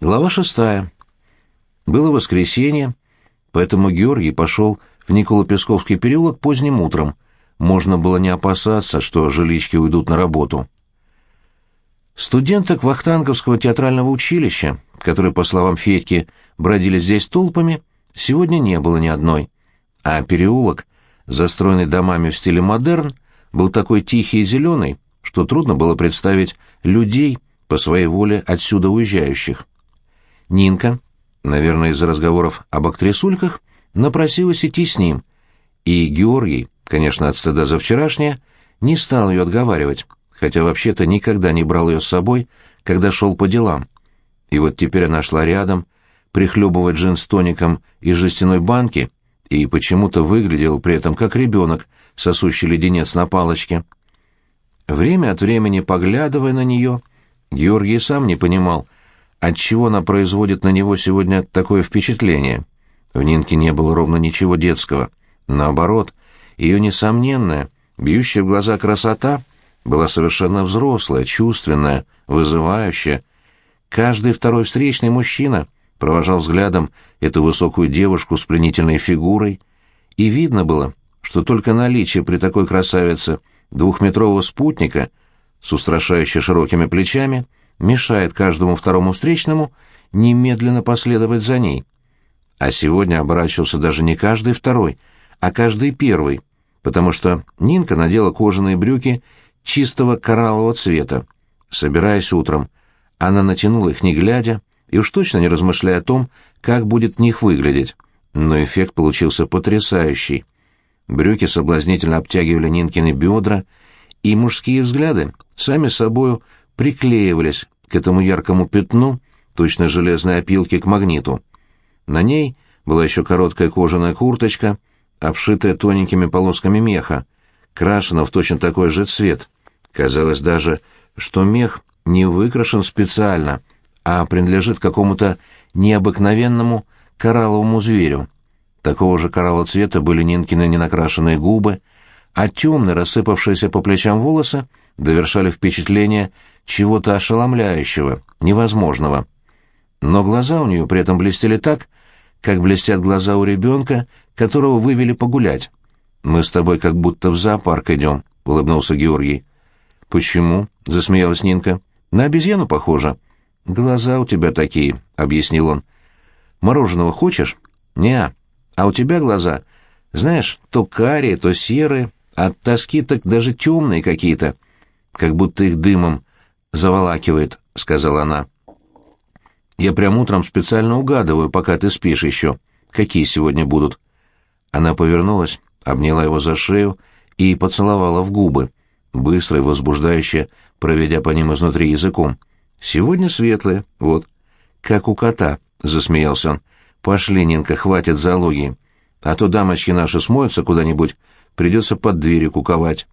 Глава шестая. Было воскресенье, поэтому Георгий пошел в Николо-Песковский переулок поздним утром. Можно было не опасаться, что жилички уйдут на работу. Студенток Вахтанговского театрального училища, которые, по словам Федьки, бродили здесь толпами, сегодня не было ни одной. А переулок, застроенный домами в стиле модерн, был такой тихий и зеленый, что трудно было представить людей, по своей воле отсюда уезжающих. Нинка, наверное, из-за разговоров об актрисульках, напросилась идти с ним, и Георгий, конечно, от стыда за вчерашнее, не стал ее отговаривать, хотя вообще-то никогда не брал ее с собой, когда шел по делам. И вот теперь она шла рядом, прихлебывая джин с тоником из жестяной банки, и почему-то выглядел при этом как ребенок, сосущий леденец на палочке. Время от времени, поглядывая на нее, Георгий сам не понимал, отчего она производит на него сегодня такое впечатление. В Нинке не было ровно ничего детского. Наоборот, ее несомненная, бьющая в глаза красота была совершенно взрослая, чувственная, вызывающая. Каждый второй встречный мужчина провожал взглядом эту высокую девушку с пленительной фигурой, и видно было, что только наличие при такой красавице двухметрового спутника с устрашающе широкими плечами — мешает каждому второму встречному немедленно последовать за ней. А сегодня оборачивался даже не каждый второй, а каждый первый, потому что Нинка надела кожаные брюки чистого кораллового цвета. Собираясь утром, она натянула их не глядя и уж точно не размышляя о том, как будет в них выглядеть. Но эффект получился потрясающий. Брюки соблазнительно обтягивали Нинкины бедра, и мужские взгляды сами собою приклеивались к этому яркому пятну, точно железной опилки к магниту. На ней была еще короткая кожаная курточка, обшитая тоненькими полосками меха, крашена в точно такой же цвет. Казалось даже, что мех не выкрашен специально, а принадлежит какому-то необыкновенному коралловому зверю. Такого же кораллового цвета были Нинкины ненакрашенные губы, а темные, рассыпавшиеся по плечам волосы довершали впечатление чего-то ошеломляющего, невозможного. Но глаза у нее при этом блестели так, как блестят глаза у ребенка, которого вывели погулять. «Мы с тобой как будто в зоопарк идем», — улыбнулся Георгий. «Почему?» — засмеялась Нинка. «На обезьяну похоже». «Глаза у тебя такие», — объяснил он. «Мороженого хочешь?» «Не, а у тебя глаза, знаешь, то карие, то серые, от тоски так даже темные какие-то, как будто их дымом заволакивает», — сказала она. «Я прям утром специально угадываю, пока ты спишь еще, какие сегодня будут». Она повернулась, обняла его за шею и поцеловала в губы, быстро и возбуждающе, проведя по ним изнутри языком. «Сегодня светлые, вот». «Как у кота», — засмеялся он. «Пошли, Нинка, хватит зоологии. А то дамочки наши смоются куда-нибудь, придется под дверью куковать».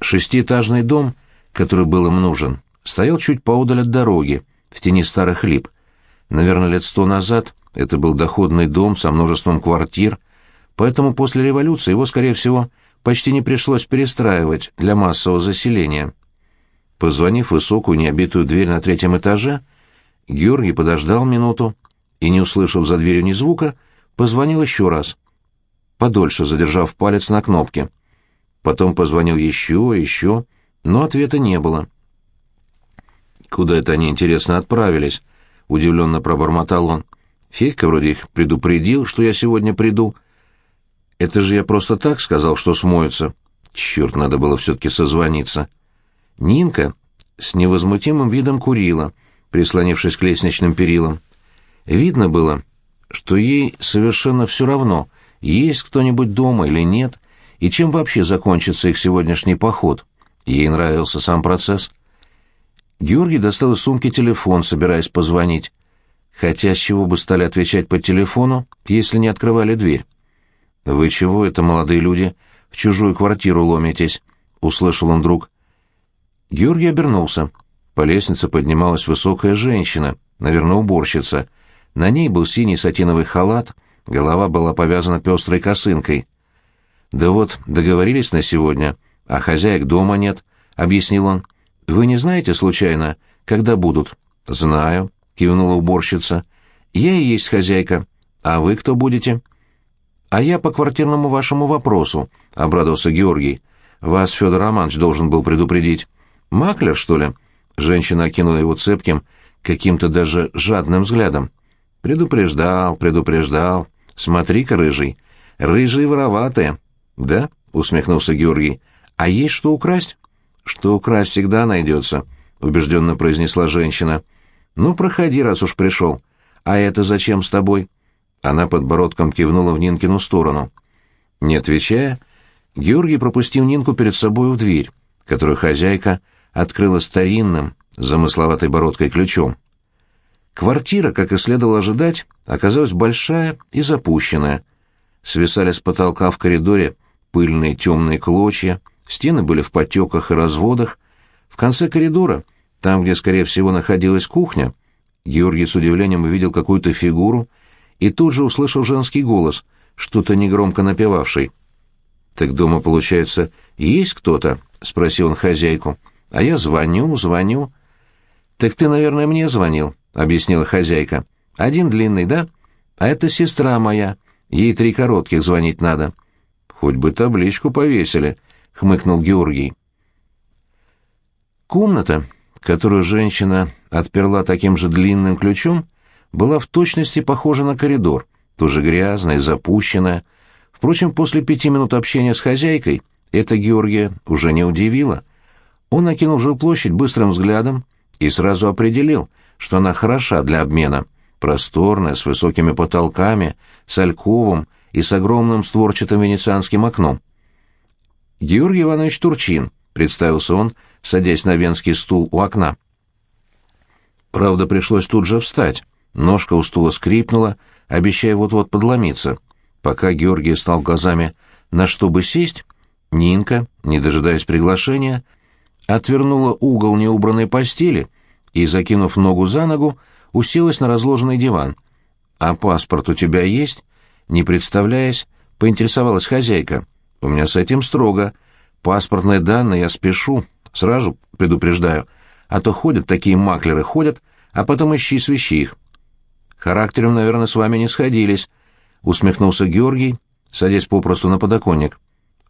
Шестиэтажный дом — который был им нужен, стоял чуть поодаль от дороги, в тени старых лип. Наверное, лет сто назад это был доходный дом со множеством квартир, поэтому после революции его, скорее всего, почти не пришлось перестраивать для массового заселения. Позвонив высокую необитую дверь на третьем этаже, Георгий подождал минуту и, не услышав за дверью ни звука, позвонил еще раз, подольше задержав палец на кнопке. Потом позвонил еще, еще, но ответа не было. «Куда это они, интересно, отправились?» — удивленно пробормотал он. «Федька вроде их предупредил, что я сегодня приду». «Это же я просто так сказал, что смоются. Черт, надо было все-таки созвониться». Нинка с невозмутимым видом курила, прислонившись к лестничным перилам. Видно было, что ей совершенно все равно, есть кто-нибудь дома или нет, и чем вообще закончится их сегодняшний поход. Ей нравился сам процесс. Георгий достал из сумки телефон, собираясь позвонить. Хотя с чего бы стали отвечать по телефону, если не открывали дверь? «Вы чего это, молодые люди, в чужую квартиру ломитесь?» — услышал он вдруг. Георгий обернулся. По лестнице поднималась высокая женщина, наверное, уборщица. На ней был синий сатиновый халат, голова была повязана пестрой косынкой. «Да вот, договорились на сегодня», а хозяек дома нет», — объяснил он. «Вы не знаете, случайно, когда будут?» «Знаю», — кивнула уборщица. «Я и есть хозяйка. А вы кто будете?» «А я по квартирному вашему вопросу», — обрадовался Георгий. «Вас Федор Романович должен был предупредить». «Маклер, что ли?» Женщина окинула его цепким, каким-то даже жадным взглядом. «Предупреждал, предупреждал. Смотри-ка, рыжий. Рыжие вороватые». «Да?» — усмехнулся Георгий. «А есть что украсть?» «Что украсть всегда найдется», — убежденно произнесла женщина. «Ну, проходи, раз уж пришел. А это зачем с тобой?» Она подбородком кивнула в Нинкину сторону. Не отвечая, Георгий пропустил Нинку перед собой в дверь, которую хозяйка открыла старинным, замысловатой бородкой ключом. Квартира, как и следовало ожидать, оказалась большая и запущенная. Свисали с потолка в коридоре пыльные темные клочья, стены были в потеках и разводах. В конце коридора, там, где, скорее всего, находилась кухня, Георгий с удивлением увидел какую-то фигуру и тут же услышал женский голос, что-то негромко напевавший. «Так дома, получается, есть кто-то?» — спросил он хозяйку. «А я звоню, звоню». «Так ты, наверное, мне звонил», — объяснила хозяйка. «Один длинный, да? А это сестра моя. Ей три коротких звонить надо». «Хоть бы табличку повесили», — хмыкнул Георгий. Комната, которую женщина отперла таким же длинным ключом, была в точности похожа на коридор, тоже грязная, запущенная. Впрочем, после пяти минут общения с хозяйкой это Георгия уже не удивило. Он окинул жилплощадь быстрым взглядом и сразу определил, что она хороша для обмена. Просторная, с высокими потолками, с альковом и с огромным створчатым венецианским окном. «Георгий Иванович Турчин», — представился он, садясь на венский стул у окна. Правда, пришлось тут же встать. Ножка у стула скрипнула, обещая вот-вот подломиться. Пока Георгий стал глазами на что бы сесть, Нинка, не дожидаясь приглашения, отвернула угол неубранной постели и, закинув ногу за ногу, уселась на разложенный диван. «А паспорт у тебя есть?» Не представляясь, поинтересовалась хозяйка. «У меня с этим строго. Паспортные данные я спешу, сразу предупреждаю. А то ходят такие маклеры, ходят, а потом ищи свищи их. Характером, наверное, с вами не сходились», — усмехнулся Георгий, садясь попросту на подоконник.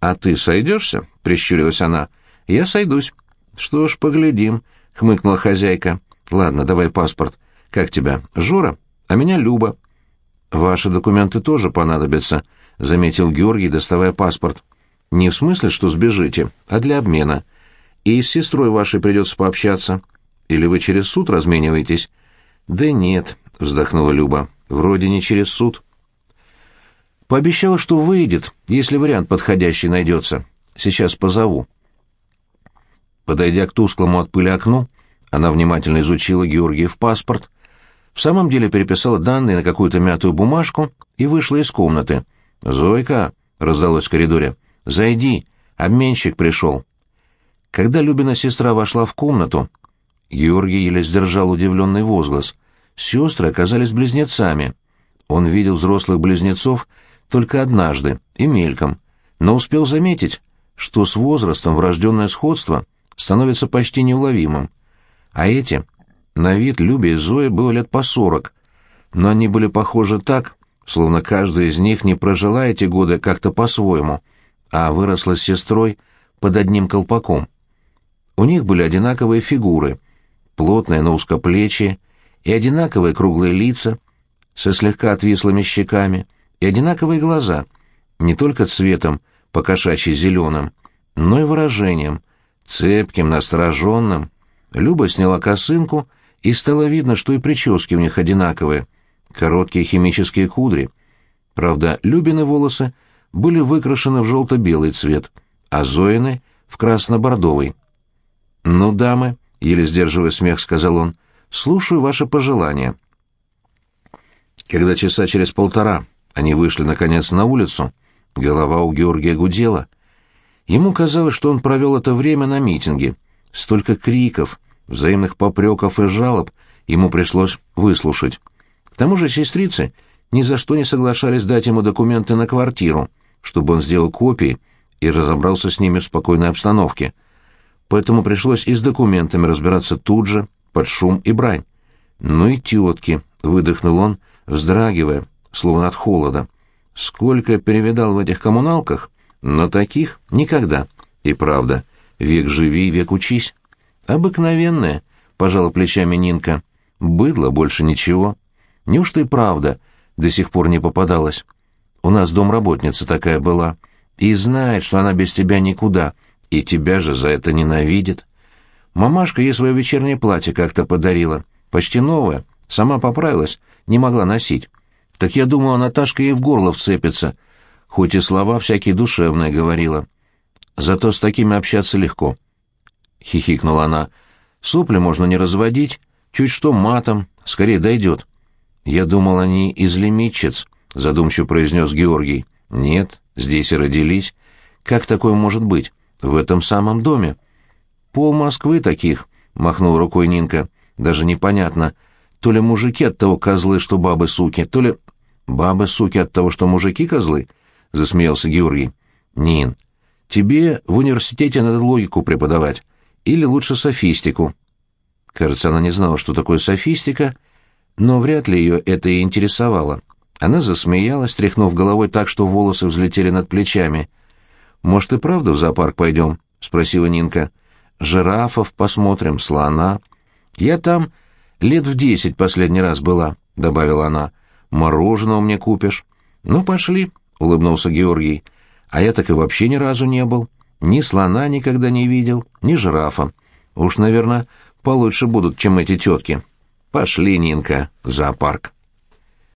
«А ты сойдешься?» — прищурилась она. «Я сойдусь». «Что ж, поглядим», — хмыкнула хозяйка. «Ладно, давай паспорт. Как тебя? Жора? А меня Люба». «Ваши документы тоже понадобятся», — заметил Георгий, доставая паспорт. «Не в смысле, что сбежите, а для обмена. И с сестрой вашей придется пообщаться. Или вы через суд размениваетесь?» «Да нет», — вздохнула Люба. «Вроде не через суд». Пообещала, что выйдет, если вариант подходящий найдется. Сейчас позову. Подойдя к тусклому от пыли окну, она внимательно изучила Георгиев паспорт, в самом деле переписала данные на какую-то мятую бумажку и вышла из комнаты. «Зойка!» — раздалось в коридоре. «Зайди! Обменщик пришел!» Когда Любина сестра вошла в комнату, Георгий еле сдержал удивленный возглас. Сестры оказались близнецами. Он видел взрослых близнецов только однажды и мельком, но успел заметить, что с возрастом врожденное сходство становится почти неуловимым. А эти, на вид Любе и Зои было лет по сорок, но они были похожи так, словно каждая из них не прожила эти годы как-то по-своему, а выросла с сестрой под одним колпаком. У них были одинаковые фигуры, плотные, но узкоплечие, и одинаковые круглые лица со слегка отвислыми щеками — и одинаковые глаза, не только цветом, покошачьи зеленым, но и выражением, цепким, настороженным. Люба сняла косынку, и стало видно, что и прически у них одинаковые, короткие химические кудри. Правда, Любины волосы были выкрашены в желто-белый цвет, а Зоины — в красно-бордовый. «Ну, дамы», — еле сдерживая смех, сказал он, — «слушаю ваши пожелания». Когда часа через полтора они вышли, наконец, на улицу. Голова у Георгия гудела. Ему казалось, что он провел это время на митинге. Столько криков, взаимных попреков и жалоб ему пришлось выслушать. К тому же сестрицы ни за что не соглашались дать ему документы на квартиру, чтобы он сделал копии и разобрался с ними в спокойной обстановке. Поэтому пришлось и с документами разбираться тут же, под шум и брань. «Ну и тетки», — выдохнул он, вздрагивая, словно от холода. «Сколько перевидал в этих коммуналках, но таких никогда. И правда, век живи, век учись». «Обыкновенная», — пожала плечами Нинка. «Быдло, больше ничего. Неужто и правда до сих пор не попадалась? У нас домработница такая была, и знает, что она без тебя никуда, и тебя же за это ненавидит. Мамашка ей свое вечернее платье как-то подарила, почти новое, сама поправилась, не могла носить. Так я думала, Наташка ей в горло вцепится, хоть и слова всякие душевные говорила. Зато с такими общаться легко. Хихикнула она. Сопли можно не разводить, чуть что матом, скорее дойдет. Я думал, они из лимитчиц, задумчиво произнес Георгий. Нет, здесь и родились. Как такое может быть? В этом самом доме. Пол Москвы таких, махнул рукой Нинка. Даже непонятно, то ли мужики от того козлы, что бабы суки, то ли бабы суки от того, что мужики козлы, засмеялся Георгий. Нин, тебе в университете надо логику преподавать или лучше софистику. Кажется, она не знала, что такое софистика, но вряд ли ее это и интересовало. Она засмеялась, тряхнув головой так, что волосы взлетели над плечами. «Может, и правда в зоопарк пойдем?» — спросила Нинка. «Жирафов посмотрим, слона». «Я там лет в десять последний раз была», — добавила она. «Мороженого мне купишь». «Ну, пошли», — улыбнулся Георгий. «А я так и вообще ни разу не был. Ни слона никогда не видел, ни жирафа. Уж, наверное, получше будут, чем эти тетки. Пошли, Нинка, в зоопарк».